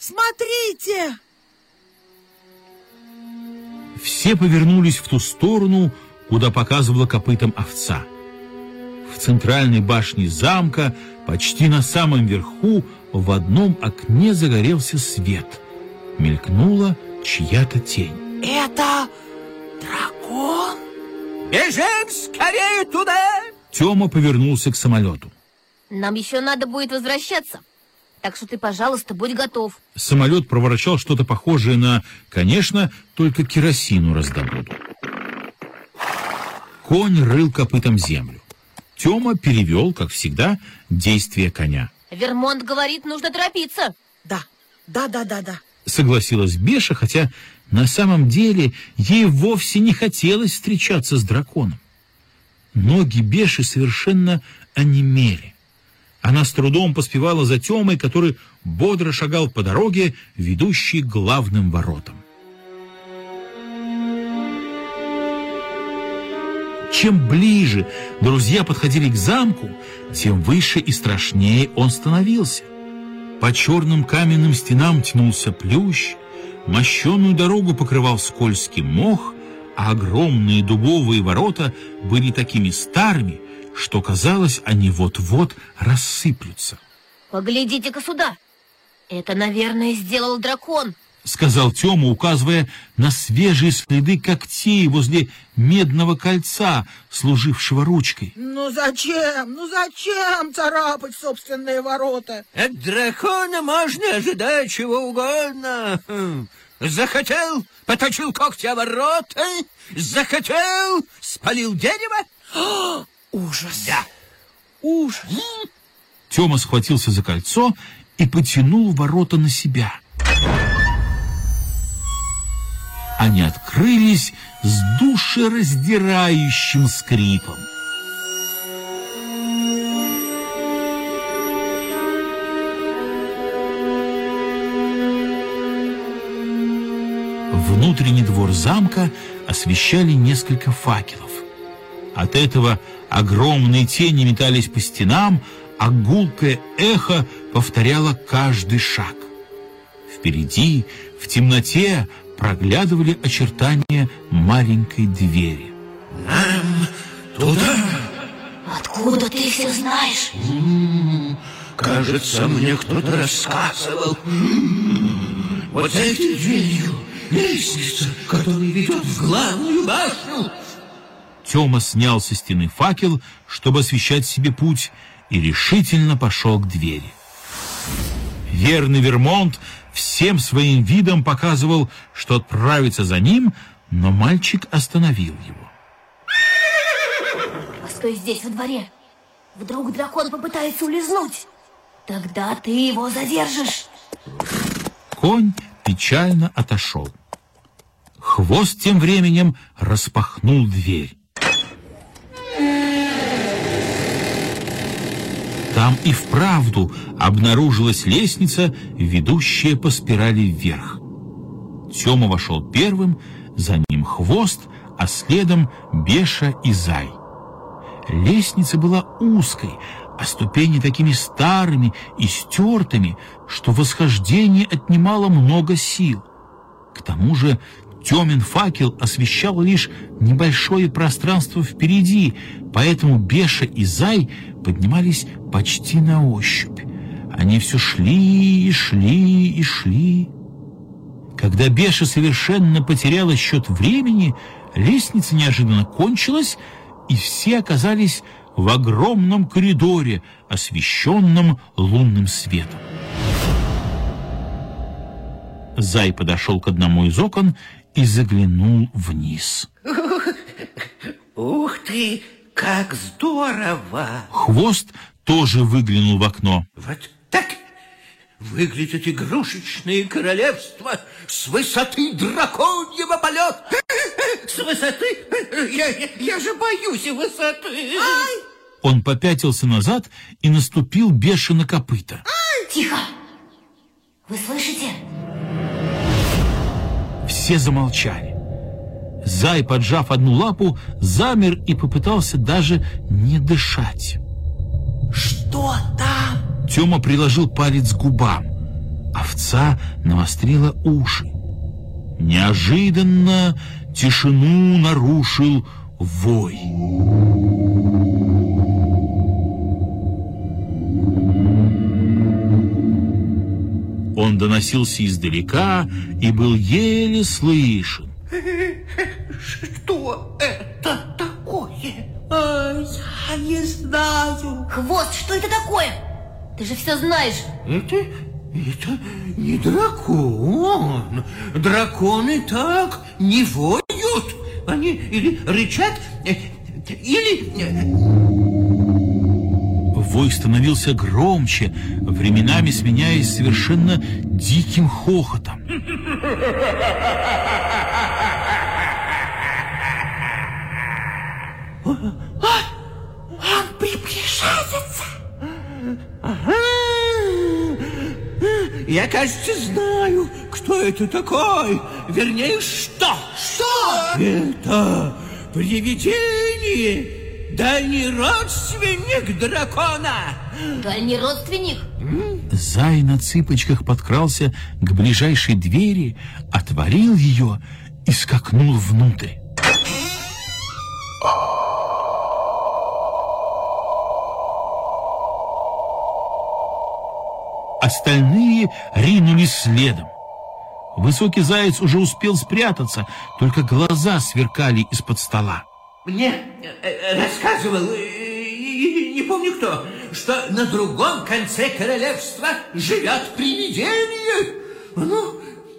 Смотрите! Все повернулись в ту сторону, куда показывала копытом овца. В центральной башне замка, почти на самом верху, в одном окне загорелся свет. Мелькнула чья-то тень. Это дракон? Бежим скорее туда! Тёма повернулся к самолету. Нам еще надо будет возвращаться. Так что ты, пожалуйста, будь готов. Самолет проворачивал что-то похожее на, конечно, только керосину раздобуду. Конь рыл копытом землю. Тёма перевел, как всегда, действие коня. Вермонт говорит, нужно торопиться. Да, да, да, да, да. Согласилась Беша, хотя на самом деле ей вовсе не хотелось встречаться с драконом. Ноги Беши совершенно онемели. Она с трудом поспевала за Темой, который бодро шагал по дороге, ведущей к главным воротам. Чем ближе друзья подходили к замку, тем выше и страшнее он становился. По черным каменным стенам тянулся плющ, мощенную дорогу покрывал скользкий мох, а огромные дубовые ворота были такими старыми, что казалось, они вот-вот рассыплются. Поглядите-ка сюда. Это, наверное, сделал дракон. Сказал Тёма, указывая на свежие следы когтей возле медного кольца, служившего ручкой. Ну зачем? Ну зачем царапать собственные ворота? От дракона можно ожидать чего угодно. Захотел, поточил когти о ворота, захотел, спалил дерево. Ужас. Да. Ужас. Тёма схватился за кольцо и потянул ворота на себя. Они открылись с душераздирающим скрипом. Внутренний двор замка освещали несколько факелов. От этого огромные тени метались по стенам, а гулкое эхо повторяло каждый шаг. Впереди, в темноте, проглядывали очертания маленькой двери. Нам туда? Откуда ты все знаешь? М -м, кажется, мне кто-то рассказывал. Вот за этой дверью лестница, которая ведет в главную башню. Тёма снял со стены факел, чтобы освещать себе путь, и решительно пошел к двери. Верный Вермонт всем своим видом показывал, что отправится за ним, но мальчик остановил его. Постой здесь, во дворе. Вдруг дракон попытается улизнуть. Тогда ты его задержишь. Конь печально отошел. Хвост тем временем распахнул дверь. Там и вправду обнаружилась лестница, ведущая по спирали вверх. Тёма вошел первым, за ним хвост, а следом Беша и Зай. Лестница была узкой, а ступени такими старыми и стертыми, что восхождение отнимало много сил. К тому же Темин факел освещал лишь небольшое пространство впереди, поэтому Беша и Зай поднимались почти на ощупь. Они все шли и шли и шли. Когда Беша совершенно потеряла счет времени, лестница неожиданно кончилась, и все оказались в огромном коридоре, освещенном лунным светом. Зай подошел к одному из окон и заглянул вниз. Ух ты, как здорово! Хвост тоже выглянул в окно. Вот так выглядят игрушечные королевства с высоты драконьего полета. С высоты? Я, я же боюсь высоты. Ай! Он попятился назад и наступил бешено копыта. Тихо! Вы слышите? Все замолчали. Зай, поджав одну лапу, замер и попытался даже не дышать. Что там? Тёма приложил палец к губам. Овца навострила уши. Неожиданно тишину нарушил вой. Доносился издалека и был еле слышен. Что это такое? А, я не знаю. Хвост, что это такое? Ты же все знаешь. Это, это не дракон. Драконы так не воют. Они или рычат, э, или... Вой становился громче, временами сменяясь совершенно диким хохотом. Он приближается. Ага. Я, кажется, знаю, кто это такой. Вернее, что? Что? Это привидение. Дальний родственник дракона. Дальний родственник. Зай на цыпочках подкрался к ближайшей двери, отворил ее и скакнул внутрь. Остальные ринулись следом. Высокий заяц уже успел спрятаться, только глаза сверкали из-под стола. Мне э, э, рассказывал, э, не помню кто, что на другом конце королевства живет привидение. Ну,